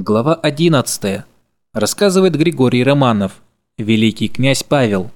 Глава 11. Рассказывает Григорий Романов. Великий князь Павел.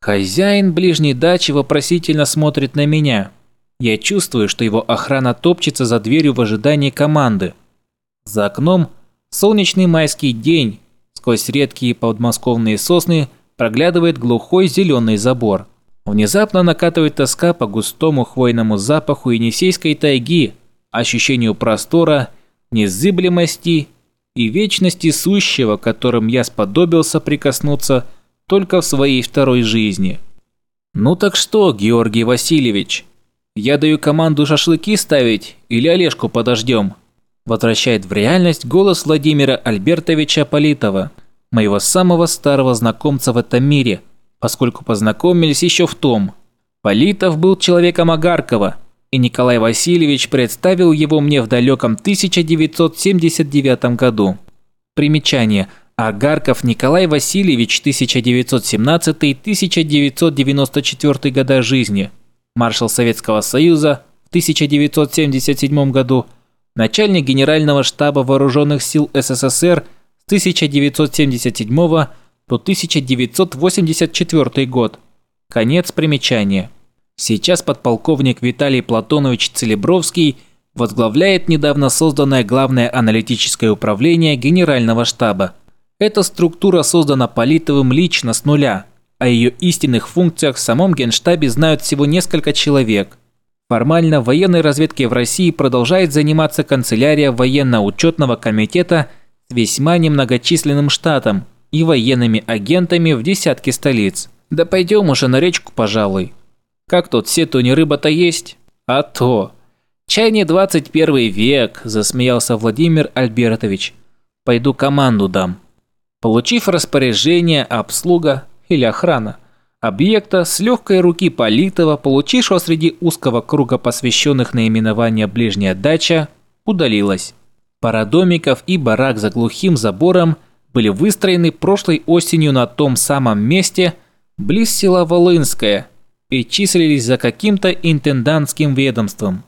Хозяин ближней дачи вопросительно смотрит на меня. Я чувствую, что его охрана топчется за дверью в ожидании команды. За окном солнечный майский день. Сквозь редкие подмосковные сосны проглядывает глухой зеленый забор. Внезапно накатывает тоска по густому хвойному запаху Енисейской тайги, ощущению простора, незыблемости и вечности сущего, которым я сподобился прикоснуться только в своей второй жизни. «Ну так что, Георгий Васильевич, я даю команду шашлыки ставить или Олежку подождем?» Возвращает в реальность голос Владимира Альбертовича Политова, моего самого старого знакомца в этом мире, поскольку познакомились еще в том. Политов был человеком Агаркова, и Николай Васильевич представил его мне в далеком 1979 году. Примечание. Агарков Николай Васильевич 1917-1994 года жизни. Маршал Советского Союза в 1977 году. Начальник Генерального штаба Вооруженных сил СССР с 1977 по 1984 год. Конец примечания. Сейчас подполковник Виталий Платонович Целебровский возглавляет недавно созданное Главное аналитическое управление Генерального штаба. Эта структура создана Политовым лично с нуля. О ее истинных функциях в самом Генштабе знают всего несколько человек. Формально военной разведкой в России продолжает заниматься канцелярия военно-учетного комитета с весьма немногочисленным штатом и военными агентами в десятке столиц. Да пойдем уже на речку, пожалуй. Как тут все то не рыба-то есть? А то. Чай не 21 век, засмеялся Владимир Альбертович. Пойду команду дам. Получив распоряжение обслуга или охрана объекта с легкой руки Политова, получившего среди узкого круга посвященных наименования ближняя дача, удалилась. Пара домиков и барак за глухим забором были выстроены прошлой осенью на том самом месте, близ села Волынское – и числились за каким-то интендантским ведомством.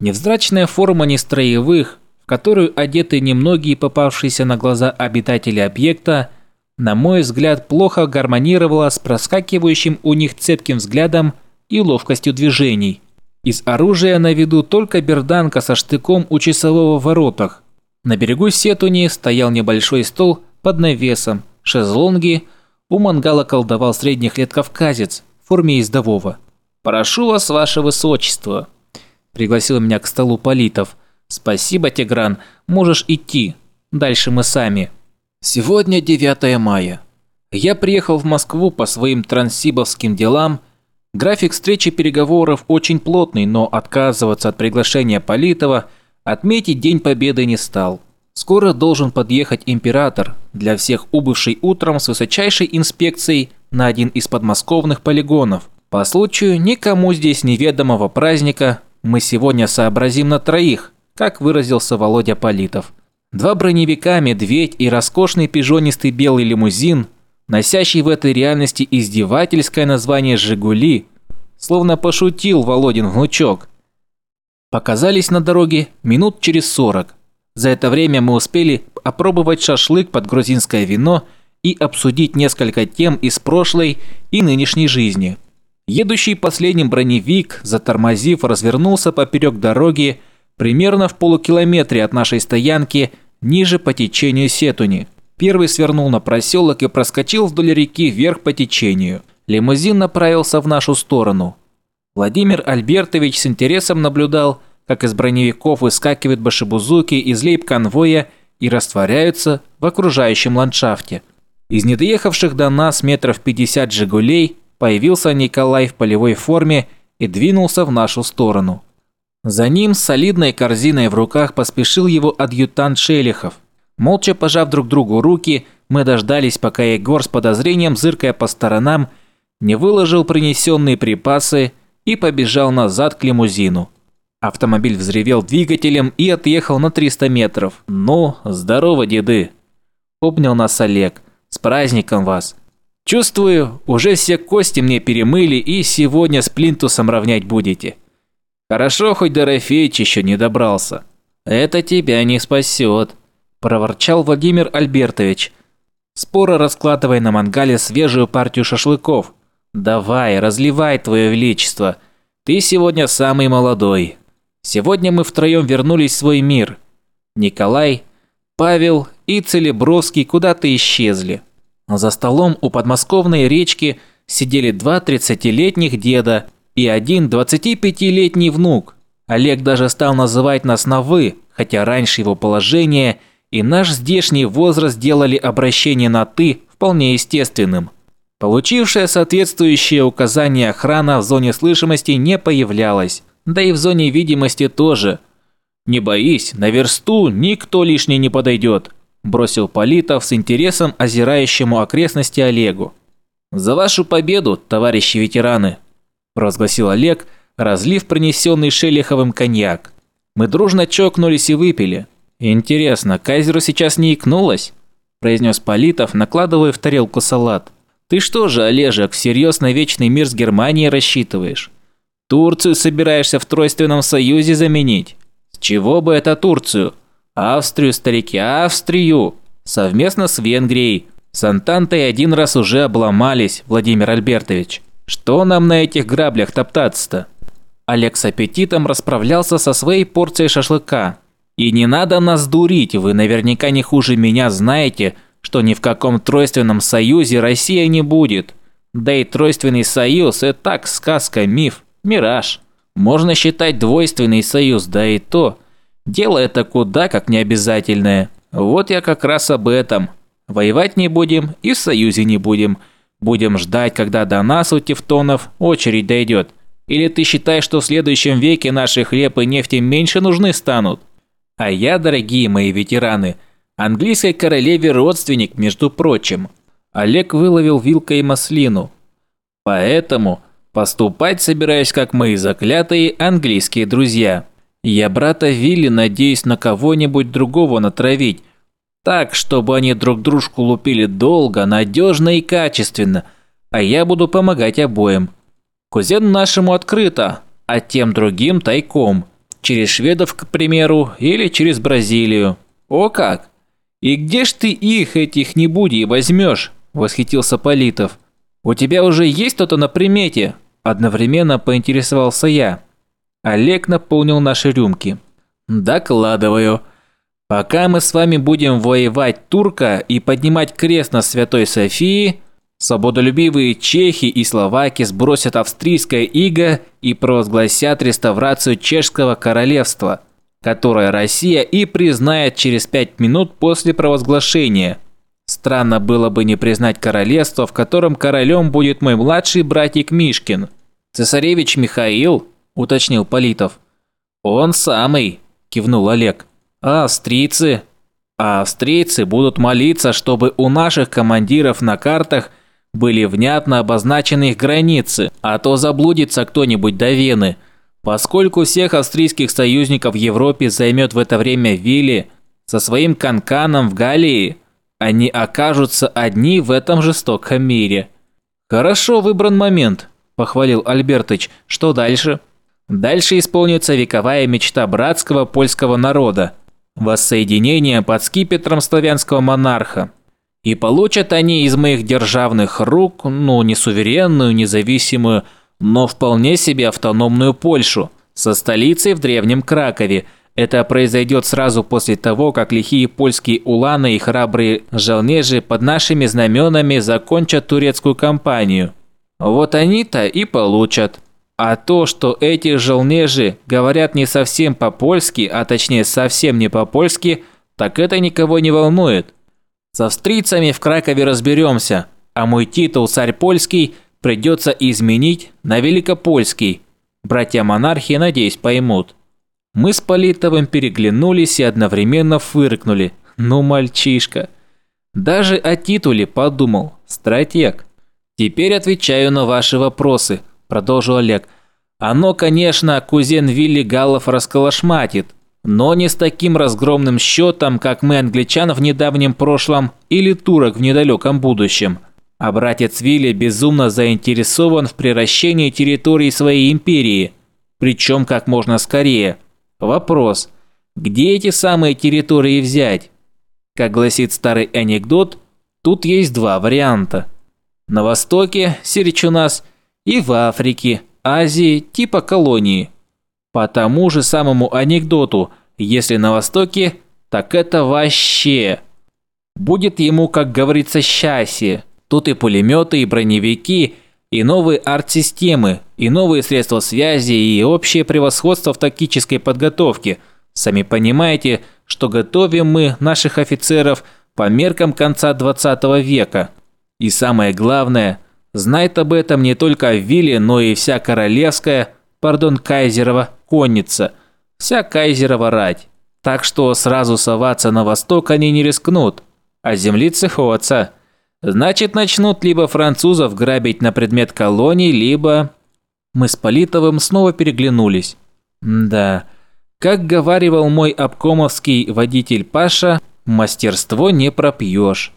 Невзрачная форма нестроевых, в которую одеты немногие попавшиеся на глаза обитатели объекта, на мой взгляд, плохо гармонировала с проскакивающим у них цепким взглядом и ловкостью движений. Из оружия на виду только берданка со штыком у часового в воротах. На берегу Сетуни стоял небольшой стол под навесом, шезлонги, у мангала колдовал средних лет кавказец, форме ездового. «Прошу вас, ваше высочество», – пригласил меня к столу Политов. «Спасибо, Тигран, можешь идти. Дальше мы сами». Сегодня 9 мая. Я приехал в Москву по своим транссибовским делам. График встречи переговоров очень плотный, но отказываться от приглашения Политова отметить День Победы не стал. Скоро должен подъехать император, для всех убывший утром с высочайшей инспекцией на один из подмосковных полигонов. По случаю никому здесь неведомого праздника мы сегодня сообразим на троих, как выразился Володя Политов. Два броневика, медведь и роскошный пижонистый белый лимузин, носящий в этой реальности издевательское название «Жигули», словно пошутил Володин внучок. Показались на дороге минут через сорок. За это время мы успели опробовать шашлык под грузинское вино и обсудить несколько тем из прошлой и нынешней жизни. Едущий последним броневик, затормозив, развернулся поперек дороги примерно в полукилометре от нашей стоянки ниже по течению Сетуни. Первый свернул на проселок и проскочил вдоль реки вверх по течению. Лимузин направился в нашу сторону. Владимир Альбертович с интересом наблюдал, как из броневиков выскакивают башибузуки из лейб-конвоя и растворяются в окружающем ландшафте. Из недоехавших до нас метров 50 «Жигулей» появился Николай в полевой форме и двинулся в нашу сторону. За ним с солидной корзиной в руках поспешил его адъютант Шелихов. Молча пожав друг другу руки, мы дождались, пока Егор с подозрением, зыркая по сторонам, не выложил принесенные припасы и побежал назад к лимузину. Автомобиль взревел двигателем и отъехал на 300 метров. «Ну, здорово, деды!» Обнял нас Олег. С праздником вас! Чувствую, уже все кости мне перемыли и сегодня с плинтусом равнять будете. Хорошо, хоть Дорофеич еще не добрался. Это тебя не спасет. – проворчал Владимир Альбертович. «Споро раскладывай на мангале свежую партию шашлыков. Давай, разливай, твое величество. Ты сегодня самый молодой. Сегодня мы втроем вернулись в свой мир. Николай, Павел и Целебровский куда-то исчезли. За столом у подмосковной речки сидели два тридцатилетних деда и один двадцатипятилетний внук. Олег даже стал называть нас на «вы», хотя раньше его положение и наш здешний возраст делали обращение на «ты» вполне естественным. Получившая соответствующее указание охрана в зоне слышимости не появлялась, да и в зоне видимости тоже. «Не боись, на версту никто лишний не подойдет», – бросил Политов с интересом озирающему окрестности Олегу. «За вашу победу, товарищи ветераны!» – провозгласил Олег, разлив принесенный Шелиховым коньяк. Мы дружно чокнулись и выпили. «Интересно, Кайзеру сейчас не икнулось?» – произнес Политов, накладывая в тарелку салат. «Ты что же, Олежек, всерьез на вечный мир с Германией рассчитываешь? Турцию собираешься в Тройственном Союзе заменить? С чего бы это Турцию? Австрию, старики, Австрию! Совместно с Венгрией. С Антантой один раз уже обломались, Владимир Альбертович. Что нам на этих граблях топтаться-то?» Олег с аппетитом расправлялся со своей порцией шашлыка. «И не надо нас дурить, вы наверняка не хуже меня знаете, что ни в каком тройственном союзе Россия не будет. Да и тройственный союз – это так, сказка, миф, мираж. Можно считать двойственный союз, да и то. Дело это куда как необязательное. Вот я как раз об этом. Воевать не будем и в союзе не будем. Будем ждать, когда до нас у тевтонов очередь дойдет. Или ты считаешь, что в следующем веке наши хлеб и нефти меньше нужны станут? А я, дорогие мои ветераны, английской королеве родственник, между прочим. Олег выловил вилкой маслину. Поэтому поступать собираюсь, как мои заклятые английские друзья. Я брата Вилли надеюсь на кого-нибудь другого натравить, так, чтобы они друг дружку лупили долго, надежно и качественно, а я буду помогать обоим. Кузен нашему открыто, а тем другим тайком. Через шведов, к примеру, или через Бразилию. О как! И где ж ты их, этих небудей, возьмешь? Восхитился Политов. У тебя уже есть кто-то на примете? Одновременно поинтересовался я. Олег наполнил наши рюмки. Докладываю. Пока мы с вами будем воевать турка и поднимать крест на Святой Софии, Свободолюбивые чехи и словаки сбросят австрийское иго и провозгласят реставрацию чешского королевства, которое Россия и признает через пять минут после провозглашения. Странно было бы не признать королевство, в котором королем будет мой младший братик Мишкин. «Цесаревич Михаил?» – уточнил Политов. «Он самый», – кивнул Олег. «А австрийцы?» «А австрийцы будут молиться, чтобы у наших командиров на картах – были внятно обозначены их границы, а то заблудится кто-нибудь до Вены. Поскольку всех австрийских союзников в Европе займет в это время Вилли со своим канканом в Галлии, они окажутся одни в этом жестоком мире. «Хорошо выбран момент», – похвалил Альбертыч. «Что дальше?» Дальше исполнится вековая мечта братского польского народа – воссоединение под скипетром славянского монарха. И получат они из моих державных рук, ну, не суверенную, независимую, но вполне себе автономную Польшу, со столицей в древнем Кракове. Это произойдет сразу после того, как лихие польские уланы и храбрые желнежи под нашими знаменами закончат турецкую кампанию. Вот они-то и получат. А то, что эти желнежи говорят не совсем по-польски, а точнее совсем не по-польски, так это никого не волнует. С австрийцами в Кракове разберемся, а мой титул «Царь польский» придется изменить на «Великопольский». Братья-монархи, надеюсь, поймут. Мы с Политовым переглянулись и одновременно фыркнули. Ну, мальчишка. Даже о титуле подумал. Стратег. Теперь отвечаю на ваши вопросы, продолжил Олег. Оно, конечно, кузен Вилли Галлов расколошматит, но не с таким разгромным счетом, как мы англичан в недавнем прошлом или турок в недалеком будущем. А братец Вилли безумно заинтересован в приращении территории своей империи, причем как можно скорее. Вопрос, где эти самые территории взять? Как гласит старый анекдот, тут есть два варианта. На востоке, сирич у нас, и в Африке, Азии, типа колонии. По тому же самому анекдоту, если на востоке, так это вообще. Будет ему, как говорится, счастье. Тут и пулеметы, и броневики, и новые арт-системы, и новые средства связи, и общее превосходство в тактической подготовке. Сами понимаете, что готовим мы наших офицеров по меркам конца 20 века. И самое главное, знает об этом не только Вилли, но и вся королевская, пардон, кайзерова конница, вся кайзерова рать. Так что сразу соваться на восток они не рискнут, а землицы ходца. Значит, начнут либо французов грабить на предмет колоний, либо... Мы с Политовым снова переглянулись. Да, как говаривал мой обкомовский водитель Паша, мастерство не пропьешь.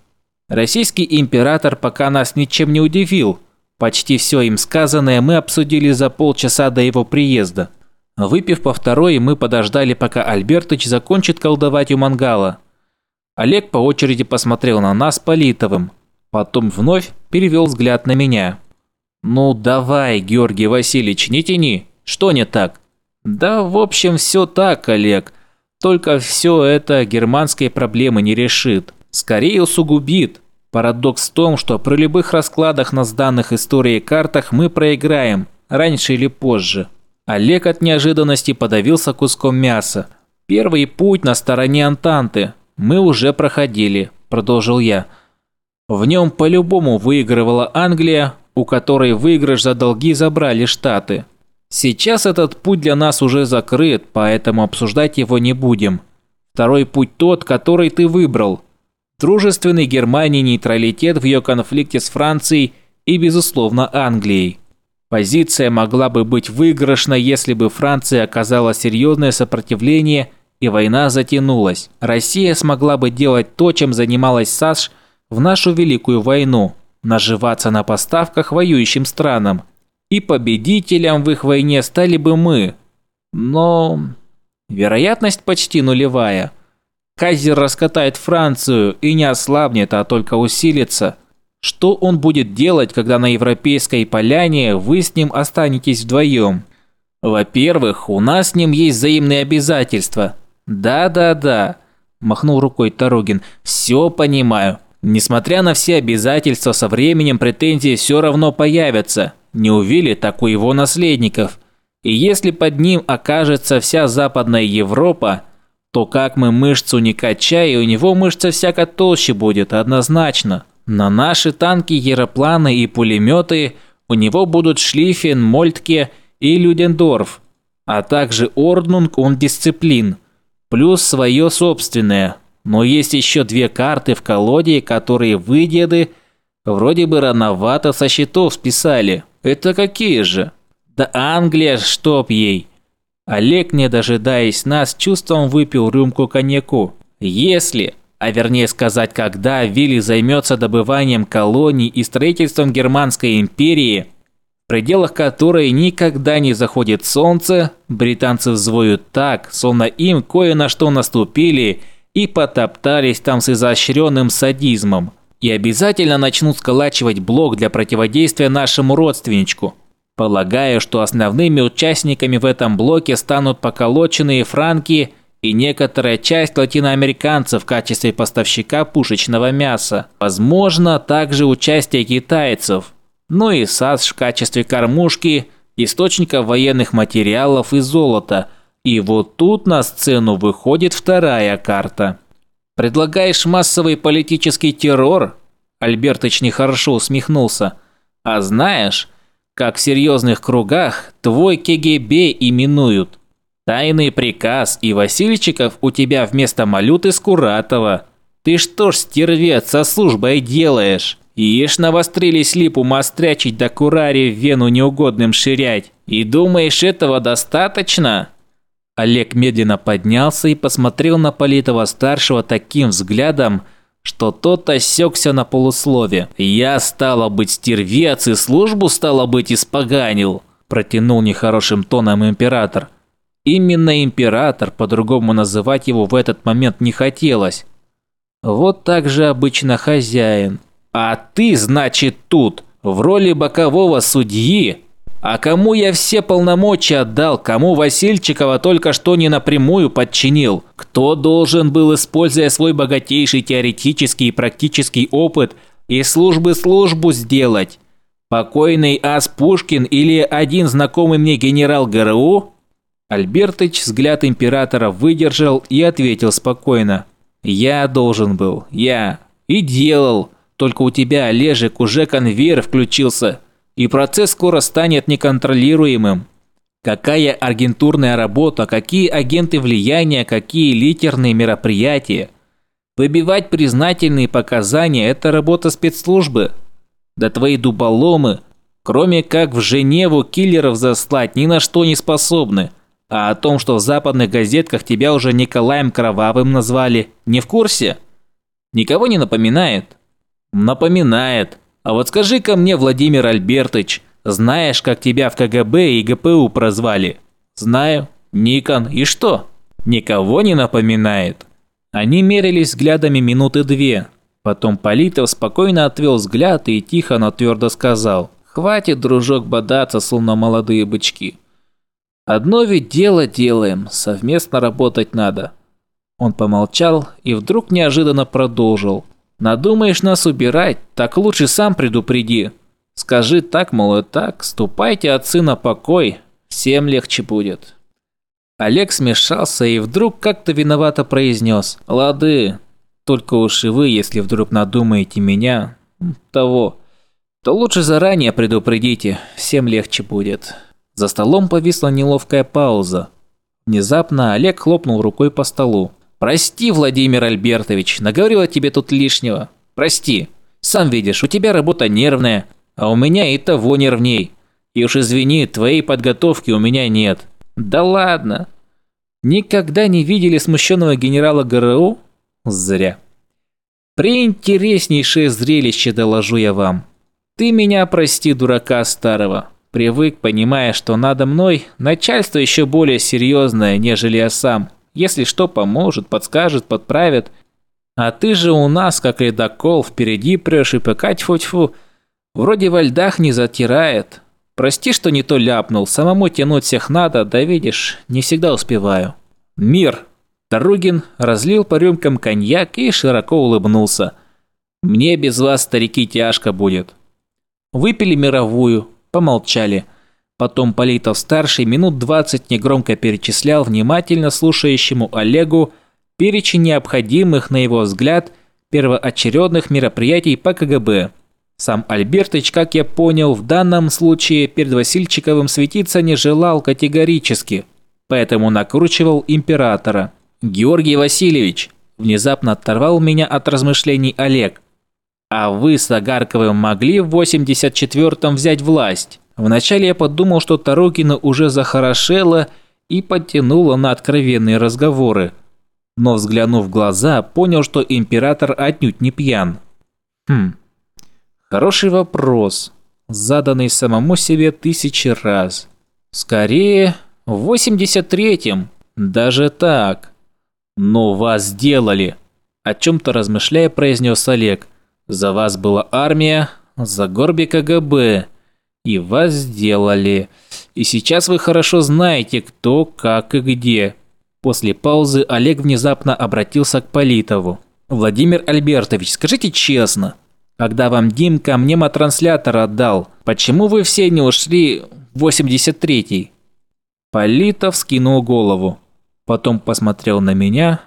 Российский император пока нас ничем не удивил. Почти все им сказанное мы обсудили за полчаса до его приезда. Выпив по второй, мы подождали, пока Альбертыч закончит колдовать у мангала. Олег по очереди посмотрел на нас Политовым, потом вновь перевел взгляд на меня. «Ну давай, Георгий Васильевич, не тяни, что не так?» «Да, в общем, все так, Олег. Только все это германские проблемы не решит. Скорее усугубит. Парадокс в том, что при любых раскладах на сданных историей картах мы проиграем, раньше или позже». Олег от неожиданности подавился куском мяса. «Первый путь на стороне Антанты. Мы уже проходили», – продолжил я. В нем по-любому выигрывала Англия, у которой выигрыш за долги забрали Штаты. Сейчас этот путь для нас уже закрыт, поэтому обсуждать его не будем. Второй путь тот, который ты выбрал. Дружественный Германии нейтралитет в ее конфликте с Францией и, безусловно, Англией. Позиция могла бы быть выигрышна, если бы Франция оказала серьезное сопротивление и война затянулась. Россия смогла бы делать то, чем занималась САШ в нашу Великую войну – наживаться на поставках воюющим странам – и победителем в их войне стали бы мы. Но вероятность почти нулевая. Кайзер раскатает Францию и не ослабнет, а только усилится. Что он будет делать, когда на европейской поляне вы с ним останетесь вдвоем? Во-первых, у нас с ним есть взаимные обязательства. Да-да-да, махнул рукой Тарогин. Все понимаю. Несмотря на все обязательства, со временем претензии все равно появятся не увили, так у его наследников. И если под ним окажется вся Западная Европа, то как мы мышцу не качай, у него мышца всяко толще будет, однозначно. На наши танки, яропланы и пулеметы у него будут Шлиффен, Мольтке и Людендорф, а также Орднунг und Дисциплин, плюс свое собственное. Но есть еще две карты в колоде, которые вы, деды, вроде бы рановато со счетов списали. Это какие же? Да Англия, чтоб ей. Олег, не дожидаясь нас, чувством выпил рюмку коньяку. Если, а вернее сказать, когда Вилли займется добыванием колоний и строительством Германской империи, в пределах которой никогда не заходит солнце, британцы взвоют так, словно им кое на что наступили и потоптались там с изощренным садизмом и обязательно начнут сколачивать блок для противодействия нашему родственничку. Полагаю, что основными участниками в этом блоке станут поколоченные франки и некоторая часть латиноамериканцев в качестве поставщика пушечного мяса. Возможно, также участие китайцев. Ну и САС в качестве кормушки, источника военных материалов и золота. И вот тут на сцену выходит вторая карта. Предлагаешь массовый политический террор? Альбертыч нехорошо усмехнулся. А знаешь, как в серьезных кругах твой КГБ именуют. Тайный приказ и Васильчиков у тебя вместо Малюты Скуратова. Ты что ж, стервец, со службой делаешь? Ишь навострились липу мострячить да курари в вену неугодным ширять. И думаешь, этого достаточно? Олег медленно поднялся и посмотрел на Политова-старшего таким взглядом, что тот осекся на полуслове. «Я, стало быть, стервец и службу, стало быть, испоганил», протянул нехорошим тоном император. Именно император, по-другому называть его в этот момент не хотелось. Вот так же обычно хозяин. А ты, значит, тут, в роли бокового судьи? А кому я все полномочия отдал, кому Васильчикова только что не напрямую подчинил? Кто должен был, используя свой богатейший теоретический и практический опыт, и службы службу сделать? Покойный Ас Пушкин или один знакомый мне генерал ГРУ? Альбертыч взгляд императора выдержал и ответил спокойно. «Я должен был, я. И делал. Только у тебя, Олежек, уже конвейер включился, и процесс скоро станет неконтролируемым. Какая агентурная работа, какие агенты влияния, какие литерные мероприятия. Выбивать признательные показания – это работа спецслужбы. Да твои дуболомы, кроме как в Женеву киллеров заслать, ни на что не способны. А о том, что в западных газетках тебя уже Николаем Кровавым назвали, не в курсе? Никого не напоминает? Напоминает. А вот скажи-ка мне, Владимир Альбертович, знаешь, как тебя в КГБ и ГПУ прозвали? Знаю. Никон. И что? Никого не напоминает. Они мерились взглядами минуты две. Потом Политов спокойно отвел взгляд и тихо, но твердо сказал. «Хватит, дружок, бодаться, словно молодые бычки. Одно ведь дело делаем, совместно работать надо». Он помолчал и вдруг неожиданно продолжил. Надумаешь нас убирать, так лучше сам предупреди. Скажи так, мол, и так, ступайте отцы на покой, всем легче будет». Олег смешался и вдруг как-то виновато произнес. «Лады, только уж и вы, если вдруг надумаете меня, того, то лучше заранее предупредите, всем легче будет». За столом повисла неловкая пауза. Внезапно Олег хлопнул рукой по столу. «Прости, Владимир Альбертович, наговорила тебе тут лишнего. Прости. Сам видишь, у тебя работа нервная, а у меня и того нервней. И уж извини, твоей подготовки у меня нет». «Да ладно». «Никогда не видели смущенного генерала ГРУ?» «Зря». «Преинтереснейшее зрелище, доложу я вам. Ты меня прости, дурака старого. Привык, понимая, что надо мной начальство еще более серьезное, нежели я сам». Если что, поможет, подскажет, подправит. А ты же у нас, как ледокол, впереди прешь и пока тьфу-тьфу. Вроде во льдах не затирает. Прости, что не то ляпнул, самому тянуть всех надо, да видишь, не всегда успеваю. Мир. Таругин разлил по рюмкам коньяк и широко улыбнулся. Мне без вас, старики, тяжко будет. Выпили мировую, помолчали. Потом Политов-старший минут двадцать негромко перечислял внимательно слушающему Олегу перечень необходимых, на его взгляд, первоочередных мероприятий по КГБ. Сам Альбертыч, как я понял, в данном случае перед Васильчиковым светиться не желал категорически, поэтому накручивал императора. «Георгий Васильевич!» – внезапно оторвал меня от размышлений Олег. «А вы с Агарковым могли в 84-м взять власть?» Вначале я подумал, что Тарокина уже захорошела и подтянула на откровенные разговоры. Но взглянув в глаза, понял, что император отнюдь не пьян. Хм, хороший вопрос, заданный самому себе тысячи раз. Скорее, в 83-м, даже так. Но вас сделали, о чем-то размышляя произнес Олег. За вас была армия, за горби КГБ. И вас сделали. И сейчас вы хорошо знаете, кто, как и где. После паузы Олег внезапно обратился к Политову. «Владимир Альбертович, скажите честно, когда вам Димка мнемотранслятор отдал, почему вы все не ушли в 83-й?» Политов скинул голову. Потом посмотрел на меня.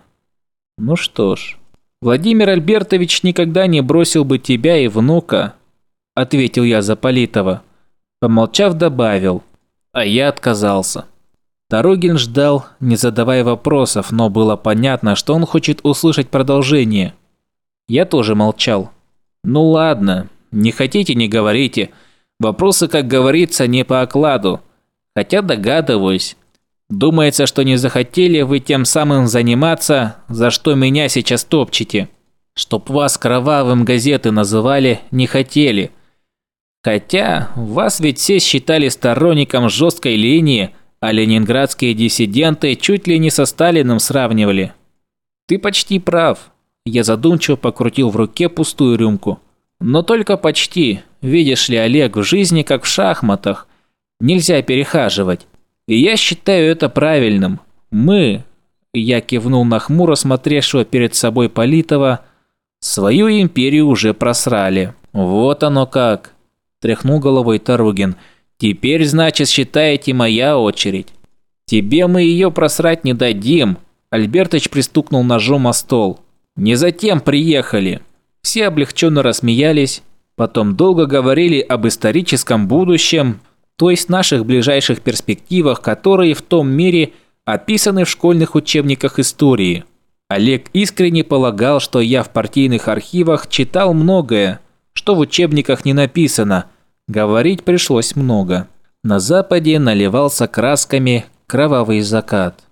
«Ну что ж, Владимир Альбертович никогда не бросил бы тебя и внука», ответил я за Политова. Помолчав, добавил. А я отказался. Дорогин ждал, не задавая вопросов, но было понятно, что он хочет услышать продолжение. Я тоже молчал. «Ну ладно, не хотите – не говорите. Вопросы, как говорится, не по окладу. Хотя догадываюсь. Думается, что не захотели вы тем самым заниматься, за что меня сейчас топчете. Чтоб вас кровавым газеты называли, не хотели – Хотя, вас ведь все считали сторонником жесткой линии, а ленинградские диссиденты чуть ли не со Сталиным сравнивали. Ты почти прав. Я задумчиво покрутил в руке пустую рюмку. Но только почти. Видишь ли, Олег, в жизни как в шахматах. Нельзя перехаживать. И я считаю это правильным. Мы, я кивнул на хмуро смотревшего перед собой Политова, свою империю уже просрали. Вот оно как, тряхнул головой Таругин. Теперь, значит, считаете моя очередь. Тебе мы ее просрать не дадим. Альбертыч пристукнул ножом о стол. Не затем приехали. Все облегченно рассмеялись, потом долго говорили об историческом будущем, то есть наших ближайших перспективах, которые в том мире описаны в школьных учебниках истории. Олег искренне полагал, что я в партийных архивах читал многое, что в учебниках не написано. Говорить пришлось много. На западе наливался красками кровавый закат.